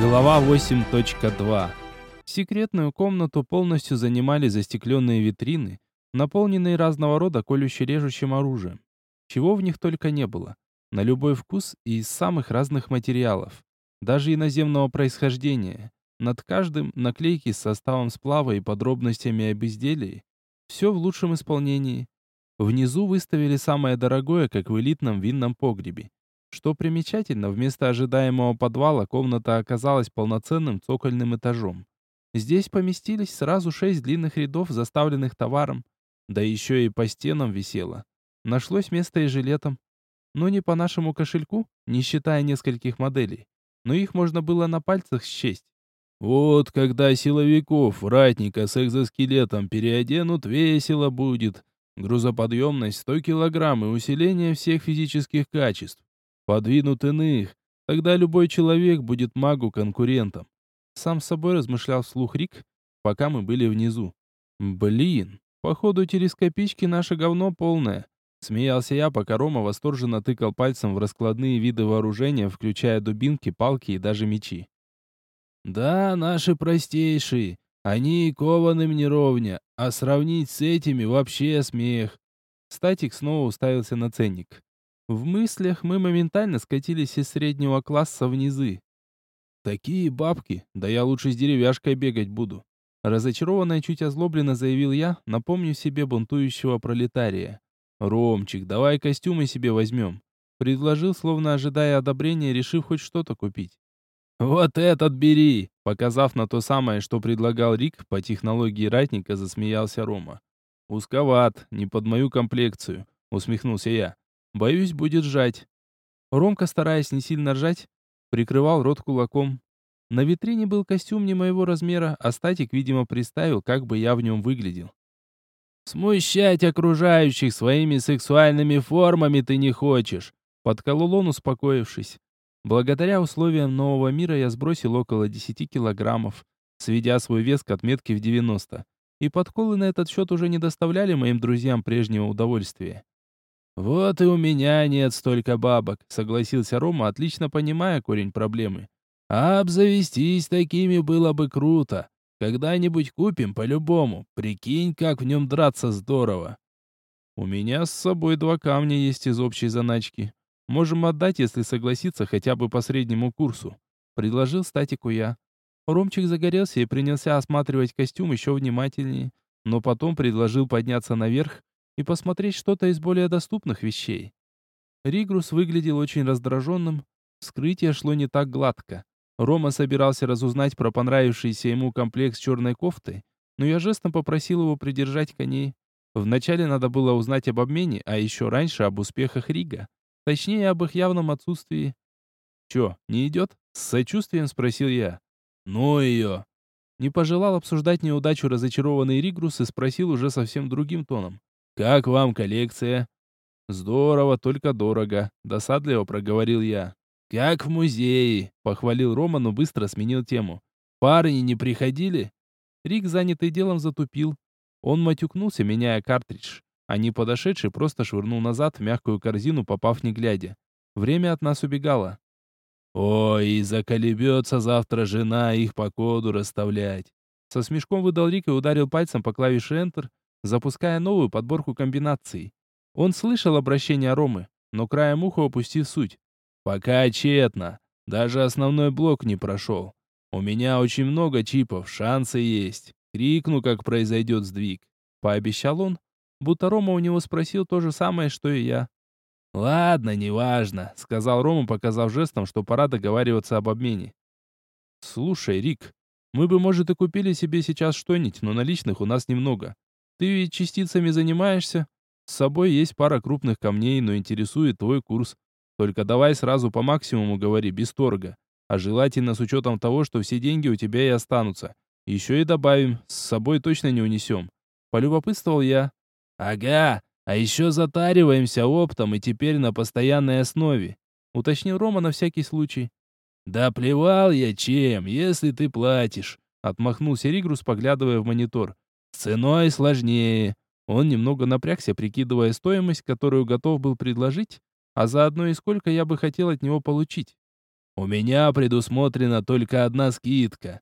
Глава 8.2. Секретную комнату полностью занимали застекленные витрины, наполненные разного рода колюще-режущим оружием. Чего в них только не было. На любой вкус и из самых разных материалов. Даже иноземного происхождения. Над каждым наклейки с составом сплава и подробностями об изделии. Все в лучшем исполнении. Внизу выставили самое дорогое, как в элитном винном погребе. Что примечательно, вместо ожидаемого подвала комната оказалась полноценным цокольным этажом. Здесь поместились сразу шесть длинных рядов, заставленных товаром, да еще и по стенам висело. Нашлось место и жилетом. Но не по нашему кошельку, не считая нескольких моделей. Но их можно было на пальцах счесть. Вот когда силовиков, ратника с экзоскелетом переоденут, весело будет. Грузоподъемность 100 килограмм и усиление всех физических качеств подвинут иных, тогда любой человек будет магу конкурентом. Сам с собой размышлял вслух Рик, пока мы были внизу. Блин, походу телескопички наше говно полное. Смеялся я, пока Рома восторженно тыкал пальцем в раскладные виды вооружения, включая дубинки, палки и даже мечи. «Да, наши простейшие. Они и кованым не ровня, а сравнить с этими вообще смех». Статик снова уставился на ценник. В мыслях мы моментально скатились из среднего класса в низы. Такие бабки, да я лучше с деревяшкой бегать буду. Разочарованно и чуть озлобленно заявил я, напомню себе бунтующего пролетария. «Ромчик, давай костюмы себе возьмем», — предложил, словно ожидая одобрения, решив хоть что-то купить. «Вот этот бери!» Показав на то самое, что предлагал Рик, по технологии ратника засмеялся Рома. «Узковат, не под мою комплекцию», — усмехнулся я. Боюсь, будет жать. Ромка, стараясь не сильно ржать, прикрывал рот кулаком. На витрине был костюм не моего размера, а статик, видимо, представил, как бы я в нем выглядел. «Смущать окружающих своими сексуальными формами ты не хочешь», — подколол он, успокоившись. Благодаря условиям нового мира я сбросил около 10 килограммов, сведя свой вес к отметке в 90. И подколы на этот счет уже не доставляли моим друзьям прежнего удовольствия. «Вот и у меня нет столько бабок», — согласился Рома, отлично понимая корень проблемы. «А обзавестись такими было бы круто. Когда-нибудь купим по-любому. Прикинь, как в нем драться здорово». «У меня с собой два камня есть из общей заначки. Можем отдать, если согласиться хотя бы по среднему курсу», — предложил статику я. Ромчик загорелся и принялся осматривать костюм еще внимательнее, но потом предложил подняться наверх и посмотреть что-то из более доступных вещей. Ригрус выглядел очень раздраженным, вскрытие шло не так гладко. Рома собирался разузнать про понравившийся ему комплект с черной кофтой, но я жестом попросил его придержать коней. Вначале надо было узнать об обмене, а еще раньше об успехах Рига. Точнее, об их явном отсутствии. «Че, не идет?» — с сочувствием спросил я. «Ну ее!» Не пожелал обсуждать неудачу разочарованный Ригрус и спросил уже совсем другим тоном. «Как вам коллекция?» «Здорово, только дорого», — досадливо проговорил я. «Как в музее», — похвалил Рома, но быстро сменил тему. «Парни не приходили?» Рик, занятый делом, затупил. Он матюкнулся, меняя картридж, а не подошедший просто швырнул назад в мягкую корзину, попав не глядя. Время от нас убегало. «Ой, заколебется завтра жена их по коду расставлять!» Со смешком выдал Рик и ударил пальцем по клавише Enter, запуская новую подборку комбинаций. Он слышал обращение Ромы, но краем уха упустил суть. «Пока тщетно. Даже основной блок не прошел. У меня очень много чипов, шансы есть. Крикну, как произойдет сдвиг», — пообещал он, будто Рома у него спросил то же самое, что и я. «Ладно, неважно», — сказал Рома, показав жестом, что пора договариваться об обмене. «Слушай, Рик, мы бы, может, и купили себе сейчас что-нибудь, но наличных у нас немного. Ты ведь частицами занимаешься? С собой есть пара крупных камней, но интересует твой курс. Только давай сразу по максимуму говори, без торга. А желательно с учетом того, что все деньги у тебя и останутся. Еще и добавим, с собой точно не унесем. Полюбопытствовал я. Ага, а еще затариваемся оптом и теперь на постоянной основе. Уточнил Рома на всякий случай. Да плевал я чем, если ты платишь. Отмахнулся Ригрус, поглядывая в монитор. Ценой сложнее. Он немного напрягся, прикидывая стоимость, которую готов был предложить, а заодно и сколько я бы хотел от него получить. У меня предусмотрена только одна скидка.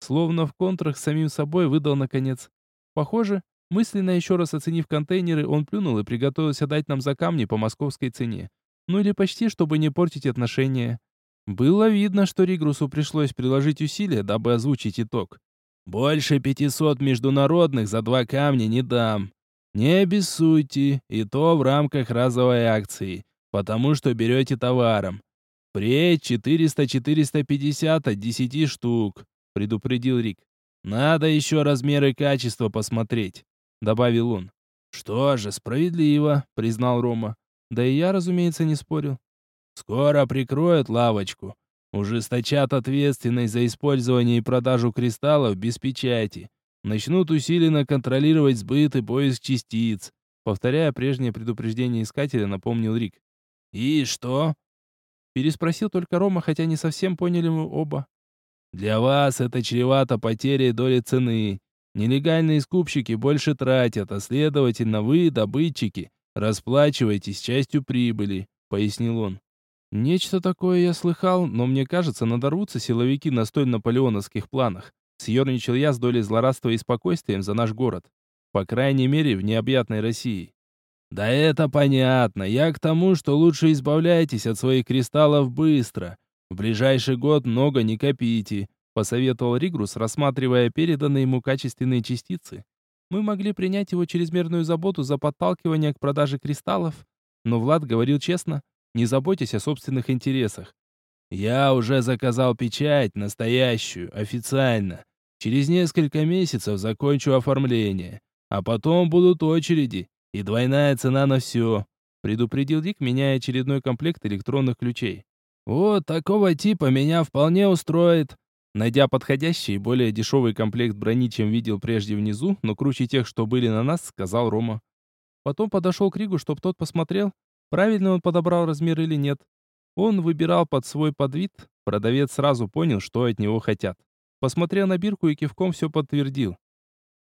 Словно в контрах с самим собой выдал наконец. Похоже, мысленно еще раз оценив контейнеры, он плюнул и приготовился дать нам за камни по московской цене. Ну или почти, чтобы не портить отношения. Было видно, что Ригрусу пришлось приложить усилия, дабы озвучить итог. «Больше пятисот международных за два камня не дам. Не обессудьте, и то в рамках разовой акции, потому что берете товаром. Впредь 400-450 от 10 штук предупредил Рик. «Надо еще размеры качества посмотреть», — добавил он. «Что же, справедливо», — признал Рома. Да и я, разумеется, не спорил. «Скоро прикроют лавочку. Ужесточат ответственность за использование и продажу кристаллов без печати. Начнут усиленно контролировать сбыт и поиск частиц», повторяя прежнее предупреждение искателя, напомнил Рик. «И что?» Переспросил только Рома, хотя не совсем поняли мы оба. Для вас это чревато потерей доли цены. Нелегальные скупщики больше тратят, а следовательно вы, добытчики, расплачиваетесь частью прибыли», — пояснил он. «Нечто такое я слыхал, но мне кажется, надорвутся силовики на столь наполеоновских планах. Съерничал я с долей злорадства и спокойствием за наш город. По крайней мере, в необъятной России». «Да это понятно. Я к тому, что лучше избавляйтесь от своих кристаллов быстро. В ближайший год много не копите, посоветовал Ригрус, рассматривая переданные ему качественные частицы. Мы могли принять его чрезмерную заботу за подталкивание к продаже кристаллов, но Влад говорил честно, не заботьтесь о собственных интересах. Я уже заказал печать, настоящую, официально. Через несколько месяцев закончу оформление, а потом будут очереди и двойная цена на все, предупредил Дик, меняя очередной комплект электронных ключей. Вот такого типа меня вполне устроит. Найдя подходящий и более дешевый комплект брони, чем видел прежде внизу, но круче тех, что были на нас, сказал Рома. Потом подошел к Ригу, чтобы тот посмотрел, правильно он подобрал размер или нет. Он выбирал под свой подвид, продавец сразу понял, что от него хотят. Посмотрел на бирку и кивком все подтвердил.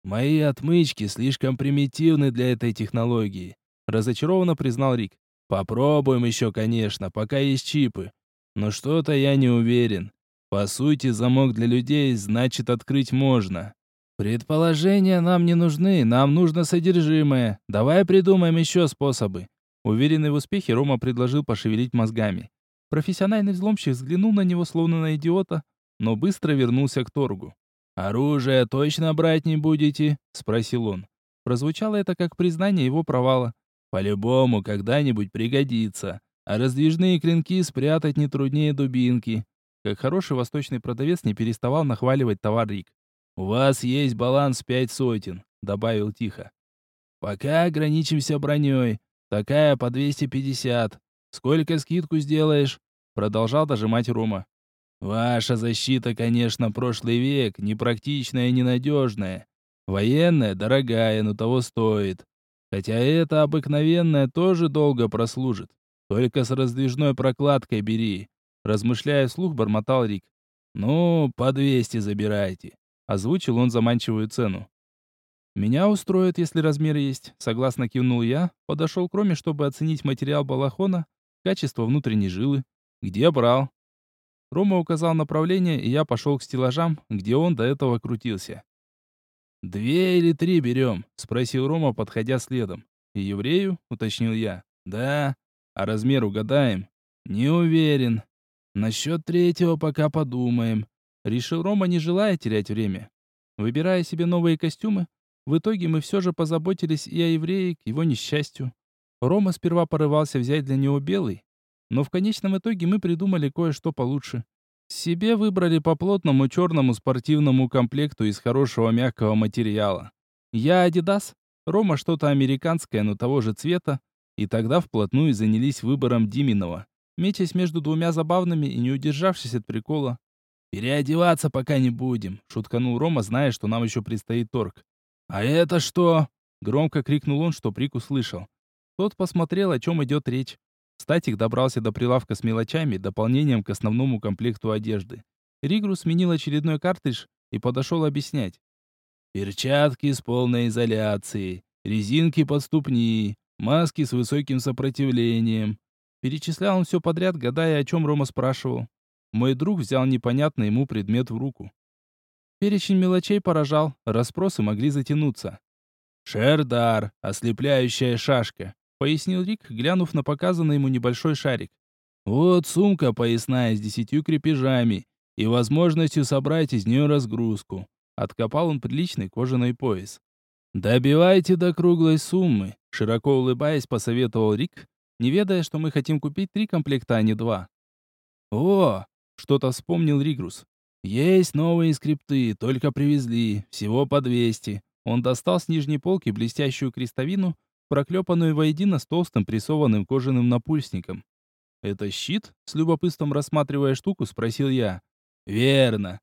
«Мои отмычки слишком примитивны для этой технологии», разочарованно признал Рик. «Попробуем еще, конечно, пока есть чипы. Но что-то я не уверен. По сути, замок для людей значит открыть можно. Предположения нам не нужны, нам нужно содержимое. Давай придумаем еще способы. Уверенный в успехе, Рома предложил пошевелить мозгами. Профессиональный взломщик взглянул на него словно на идиота, но быстро вернулся к торгу. «Оружие точно брать не будете?» — спросил он. Прозвучало это как признание его провала. «По-любому когда-нибудь пригодится. А раздвижные клинки спрятать не труднее дубинки. Как хороший восточный продавец не переставал нахваливать товар Рик. «У вас есть баланс пять сотен», — добавил тихо. «Пока ограничимся броней. Такая по 250. Сколько скидку сделаешь?» Продолжал дожимать Рома. «Ваша защита, конечно, прошлый век, непрактичная и ненадежная. Военная дорогая, но того стоит. Хотя эта обыкновенная тоже долго прослужит. Только с раздвижной прокладкой бери. Размышляя вслух, бормотал Рик. Ну, по 200 забирайте. Озвучил он заманчивую цену. «Меня устроит, если размер есть», — согласно кивнул я, подошел к Роме, чтобы оценить материал балахона, качество внутренней жилы. «Где брал?» Рома указал направление, и я пошел к стеллажам, где он до этого крутился. «Две или три берем?» — спросил Рома, подходя следом. «И еврею?» — уточнил я. «Да. А размер угадаем? Не уверен. Насчет третьего пока подумаем. Решил Рома, не желая терять время. Выбирая себе новые костюмы, в итоге мы все же позаботились и о еврее, к его несчастью. Рома сперва порывался взять для него белый, но в конечном итоге мы придумали кое-что получше. Себе выбрали по плотному черному спортивному комплекту из хорошего мягкого материала. Я Adidas, Рома что-то американское, но того же цвета, и тогда вплотную занялись выбором Диминова, мечась между двумя забавными и не удержавшись от прикола. «Переодеваться пока не будем», — шутканул Рома, зная, что нам еще предстоит торг. «А это что?» — громко крикнул он, что Прик услышал. Тот посмотрел, о чем идет речь. Статик добрался до прилавка с мелочами, дополнением к основному комплекту одежды. Ригру сменил очередной картридж и подошел объяснять. «Перчатки с полной изоляцией, резинки под ступни, маски с высоким сопротивлением. Перечислял он все подряд, гадая, о чем Рома спрашивал. Мой друг взял непонятный ему предмет в руку. Перечень мелочей поражал, расспросы могли затянуться. «Шердар, ослепляющая шашка», — пояснил Рик, глянув на показанный ему небольшой шарик. «Вот сумка поясная с десятью крепежами и возможностью собрать из нее разгрузку». Откопал он приличный кожаный пояс. «Добивайте до круглой суммы», — широко улыбаясь, посоветовал Рик, не ведая, что мы хотим купить три комплекта, а не два. «О!» — что-то вспомнил Ригрус. «Есть новые скрипты, только привезли, всего по 200». Он достал с нижней полки блестящую крестовину, проклепанную воедино с толстым прессованным кожаным напульсником. «Это щит?» — с любопытством рассматривая штуку, спросил я. «Верно».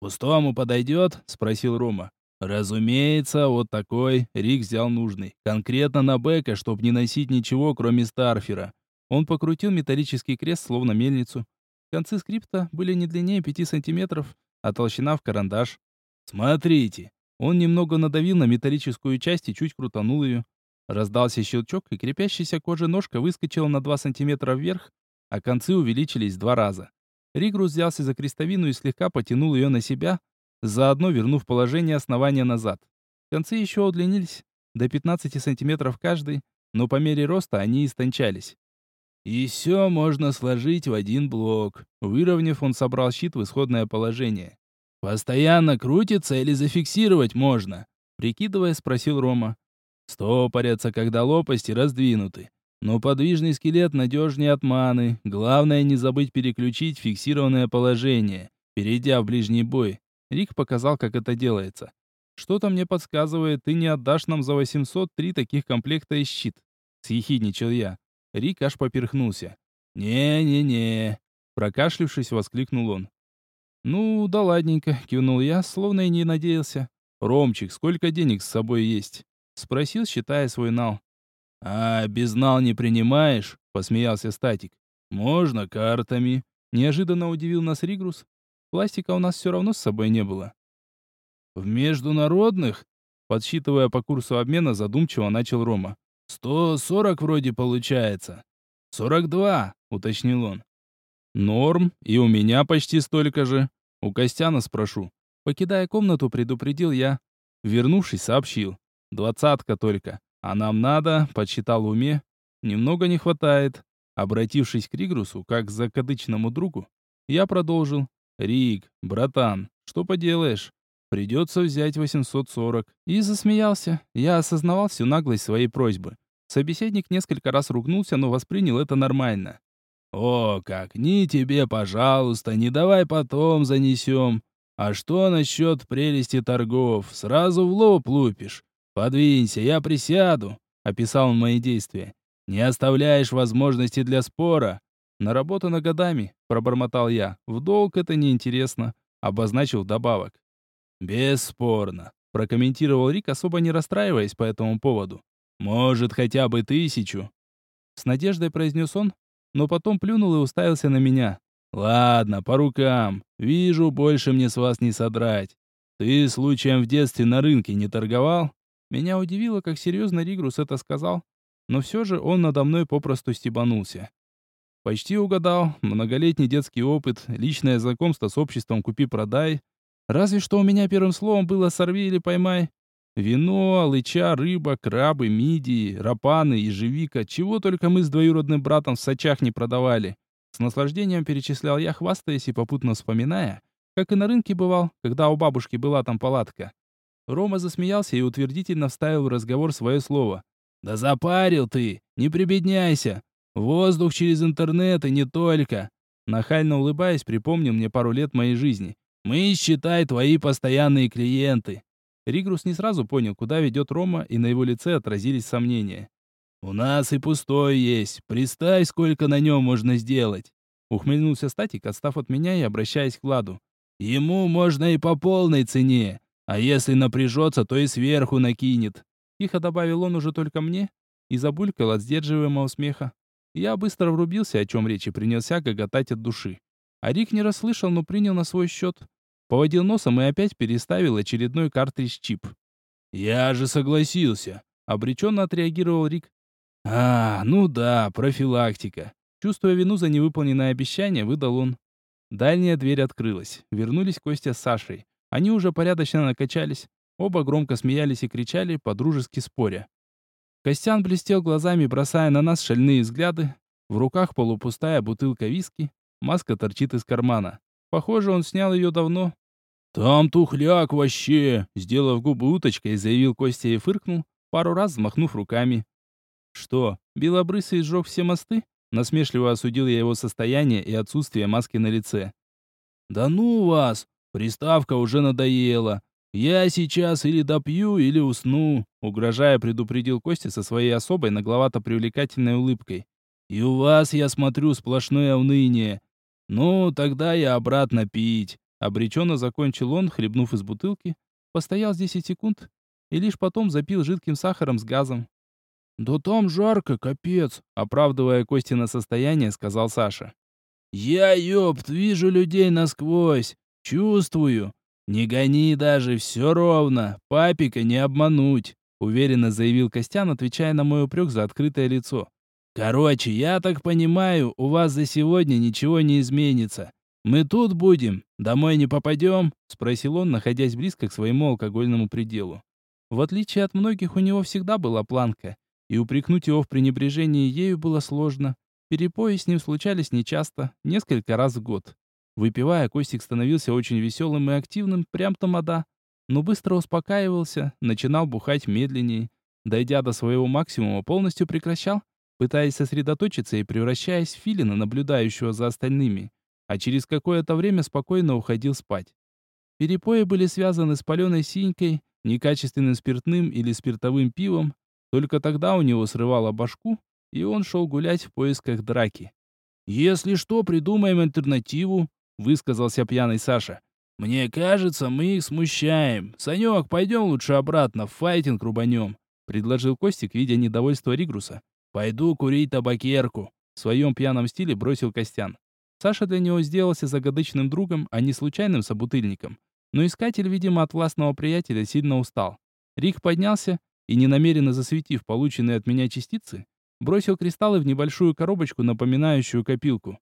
«Пустому подойдет?» — спросил Рома. Разумеется, вот такой. Рик взял нужный. Конкретно на Бека, чтобы не носить ничего, кроме старфера. Он покрутил металлический крест, словно мельницу. Концы скрипта были не длиннее 5 сантиметров, а толщина в карандаш. Смотрите. Он немного надавил на металлическую часть и чуть крутанул ее. Раздался щелчок, и крепящаяся кожа ножка выскочила на 2 сантиметра вверх, а концы увеличились два раза. Ригрус взялся за крестовину и слегка потянул ее на себя, заодно вернув положение основания назад. Концы еще удлинились до 15 сантиметров каждый, но по мере роста они истончались. И все можно сложить в один блок. Выровняв, он собрал щит в исходное положение. «Постоянно крутится или зафиксировать можно?» Прикидывая, спросил Рома. «Стопорятся, когда лопасти раздвинуты. Но подвижный скелет надежнее от маны. Главное не забыть переключить фиксированное положение, перейдя в ближний бой. Рик показал, как это делается. «Что-то мне подсказывает, ты не отдашь нам за 803 таких комплекта и щит», — съехидничал я. Рик аж поперхнулся. «Не-не-не», — прокашлившись, воскликнул он. «Ну, да ладненько», — кивнул я, словно и не надеялся. «Ромчик, сколько денег с собой есть?» — спросил, считая свой нал. «А, без нал не принимаешь?» — посмеялся Статик. «Можно картами». Неожиданно удивил нас Ригрус, Пластика у нас все равно с собой не было. В международных, подсчитывая по курсу обмена, задумчиво начал Рома. «Сто сорок вроде получается». «Сорок два», — уточнил он. «Норм, и у меня почти столько же. У Костяна спрошу». Покидая комнату, предупредил я. Вернувшись, сообщил. «Двадцатка только. А нам надо», — подсчитал уме. «Немного не хватает». Обратившись к Ригрусу, как к закадычному другу, я продолжил. «Рик, братан, что поделаешь? Придется взять 840». И засмеялся. Я осознавал всю наглость своей просьбы. Собеседник несколько раз ругнулся, но воспринял это нормально. «О, как, ни тебе, пожалуйста, не давай потом занесем. А что насчет прелести торгов? Сразу в лоб лупишь. Подвинься, я присяду», — описал он мои действия. «Не оставляешь возможности для спора. Наработано годами, пробормотал я. В долг это неинтересно, обозначил добавок. Бесспорно, прокомментировал Рик, особо не расстраиваясь по этому поводу. Может, хотя бы тысячу. С надеждой произнес он, но потом плюнул и уставился на меня. Ладно, по рукам. Вижу, больше мне с вас не содрать. Ты случаем в детстве на рынке не торговал? Меня удивило, как серьезно Ригрус это сказал, но все же он надо мной попросту стебанулся. Почти угадал. Многолетний детский опыт, личное знакомство с обществом «Купи-продай». Разве что у меня первым словом было «сорви или поймай». Вино, алыча, рыба, крабы, мидии, рапаны, ежевика. Чего только мы с двоюродным братом в сачах не продавали. С наслаждением перечислял я, хвастаясь и попутно вспоминая, как и на рынке бывал, когда у бабушки была там палатка. Рома засмеялся и утвердительно вставил в разговор свое слово. «Да запарил ты! Не прибедняйся! Воздух через интернет и не только. Нахально улыбаясь, припомнил мне пару лет моей жизни. Мы, считай, твои постоянные клиенты. Ригрус не сразу понял, куда ведет Рома, и на его лице отразились сомнения. «У нас и пустой есть. Представь, сколько на нем можно сделать!» Ухмыльнулся Статик, отстав от меня и обращаясь к Владу. «Ему можно и по полной цене, а если напряжется, то и сверху накинет». Тихо добавил он уже только мне и забулькал от сдерживаемого смеха. Я быстро врубился, о чем речь, и принялся гоготать от души. А Рик не расслышал, но принял на свой счет. Поводил носом и опять переставил очередной картридж-чип. «Я же согласился», — обреченно отреагировал Рик. «А, ну да, профилактика». Чувствуя вину за невыполненное обещание, выдал он. Дальняя дверь открылась. Вернулись Костя с Сашей. Они уже порядочно накачались. Оба громко смеялись и кричали, подружески споря. Костян блестел глазами, бросая на нас шальные взгляды. В руках полупустая бутылка виски. Маска торчит из кармана. Похоже, он снял ее давно. «Там тухляк вообще!» Сделав губы уточкой, заявил Костя и фыркнул, пару раз взмахнув руками. «Что, белобрысый сжег все мосты?» Насмешливо осудил я его состояние и отсутствие маски на лице. «Да ну вас! Приставка уже надоела. Я сейчас или допью, или усну», угрожая предупредил Костя со своей особой нагловато-привлекательной улыбкой. «И у вас, я смотрю, сплошное уныние. Ну, тогда я обратно пить». Обреченно закончил он, хлебнув из бутылки, постоял с 10 секунд и лишь потом запил жидким сахаром с газом. «Да там жарко, капец!» Оправдывая Костина состояние, сказал Саша. «Я, ёпт, вижу людей насквозь. Чувствую. Не гони даже, все ровно. Папика не обмануть», уверенно заявил Костян, отвечая на мой упрек за открытое лицо. «Короче, я так понимаю, у вас за сегодня ничего не изменится. Мы тут будем, домой не попадем?» спросил он, находясь близко к своему алкогольному пределу. В отличие от многих, у него всегда была планка и упрекнуть его в пренебрежении ею было сложно. Перепои с ним случались нечасто, несколько раз в год. Выпивая, Костик становился очень веселым и активным, прям тамада. Но быстро успокаивался, начинал бухать медленнее. Дойдя до своего максимума, полностью прекращал, пытаясь сосредоточиться и превращаясь в филина, наблюдающего за остальными. А через какое-то время спокойно уходил спать. Перепои были связаны с паленой синькой, некачественным спиртным или спиртовым пивом, только тогда у него срывало башку, и он шел гулять в поисках драки. «Если что, придумаем альтернативу», — высказался пьяный Саша. «Мне кажется, мы их смущаем. Санек, пойдем лучше обратно, файтинг рубанем», — предложил Костик, видя недовольство Ригруса. «Пойду курить табакерку», — в своем пьяном стиле бросил Костян. Саша для него сделался загадочным другом, а не случайным собутыльником. Но искатель, видимо, от властного приятеля сильно устал. Рик поднялся и, ненамеренно засветив полученные от меня частицы, бросил кристаллы в небольшую коробочку, напоминающую копилку.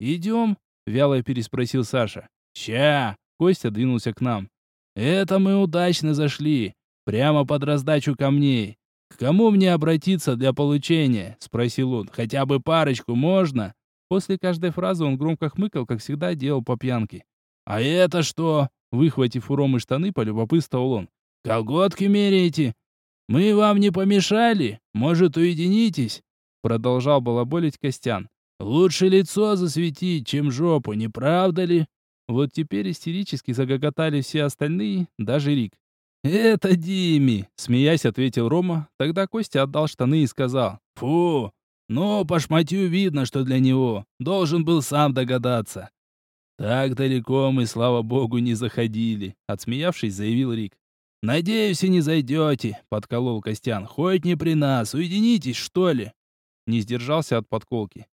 «Идем?» — вяло переспросил Саша. «Ща!» — Костя двинулся к нам. «Это мы удачно зашли. Прямо под раздачу камней. К кому мне обратиться для получения?» — спросил он. «Хотя бы парочку можно?» После каждой фразы он громко хмыкал, как всегда делал по пьянке. «А это что?» — выхватив у Ромы штаны, полюбопытствовал он. «Колготки меряете? «Мы вам не помешали? Может, уединитесь?» Продолжал балаболить Костян. «Лучше лицо засветить, чем жопу, не правда ли?» Вот теперь истерически загоготали все остальные, даже Рик. «Это Дими!» — смеясь, ответил Рома. Тогда Костя отдал штаны и сказал. «Фу! Ну, по шматью видно, что для него. Должен был сам догадаться». «Так далеко мы, слава богу, не заходили», — отсмеявшись, заявил Рик. «Надеюсь, и не зайдете», — подколол Костян. «Хоть не при нас, уединитесь, что ли?» Не сдержался от подколки.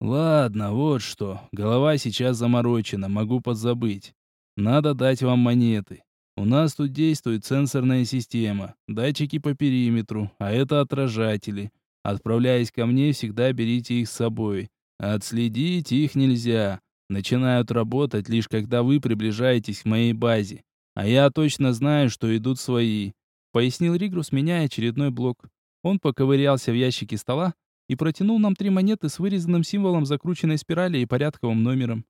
«Ладно, вот что. Голова сейчас заморочена, могу подзабыть. Надо дать вам монеты. У нас тут действует сенсорная система, датчики по периметру, а это отражатели. Отправляясь ко мне, всегда берите их с собой. Отследить их нельзя. Начинают работать лишь когда вы приближаетесь к моей базе. А я точно знаю, что идут свои», — пояснил Ригрус, меняя очередной блок. Он поковырялся в ящике стола и протянул нам три монеты с вырезанным символом закрученной спирали и порядковым номером.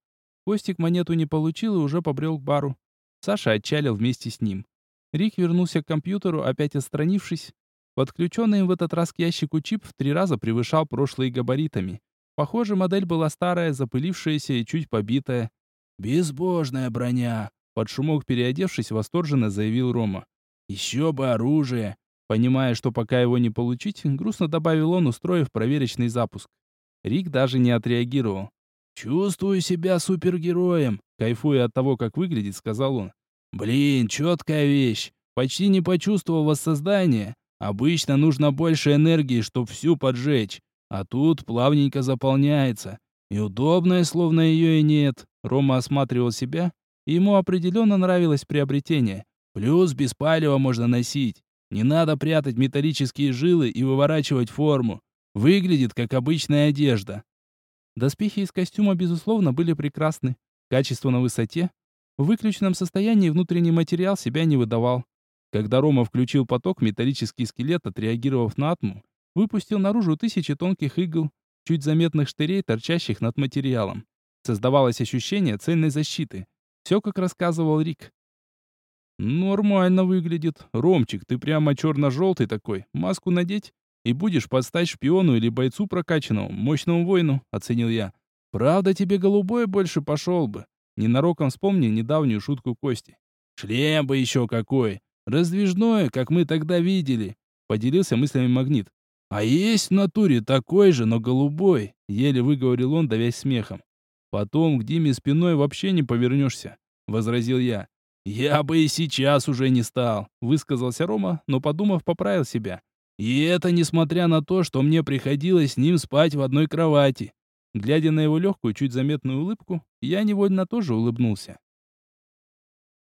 Костик монету не получил и уже побрел к бару. Саша отчалил вместе с ним. Рик вернулся к компьютеру, опять отстранившись. Подключенный в этот раз к ящику чип в три раза превышал прошлые габаритами. Похоже, модель была старая, запылившаяся и чуть побитая. «Безбожная броня!» Под шумок переодевшись, восторженно заявил Рома. «Еще бы оружие!» Понимая, что пока его не получить, грустно добавил он, устроив проверочный запуск. Рик даже не отреагировал. «Чувствую себя супергероем», кайфуя от того, как выглядит, сказал он. «Блин, четкая вещь. Почти не почувствовал воссоздания. Обычно нужно больше энергии, чтобы всю поджечь. А тут плавненько заполняется. И удобная, словно ее и нет». Рома осматривал себя ему определенно нравилось приобретение. Плюс без палева можно носить. Не надо прятать металлические жилы и выворачивать форму. Выглядит как обычная одежда. Доспехи из костюма, безусловно, были прекрасны. Качество на высоте. В выключенном состоянии внутренний материал себя не выдавал. Когда Рома включил поток, металлический скелет, отреагировав на атму, выпустил наружу тысячи тонких игл, чуть заметных штырей, торчащих над материалом. Создавалось ощущение цельной защиты. Все, как рассказывал Рик. «Нормально выглядит. Ромчик, ты прямо черно-желтый такой. Маску надеть? И будешь подстать шпиону или бойцу прокачанному, мощному воину», — оценил я. «Правда, тебе голубой больше пошел бы». Ненароком вспомни недавнюю шутку Кости. «Шлем бы еще какой! Раздвижное, как мы тогда видели!» Поделился мыслями Магнит. «А есть в натуре такой же, но голубой!» Еле выговорил он, давясь смехом. «Потом к Диме спиной вообще не повернешься», — возразил я. «Я бы и сейчас уже не стал», — высказался Рома, но, подумав, поправил себя. «И это несмотря на то, что мне приходилось с ним спать в одной кровати». Глядя на его легкую, чуть заметную улыбку, я невольно тоже улыбнулся.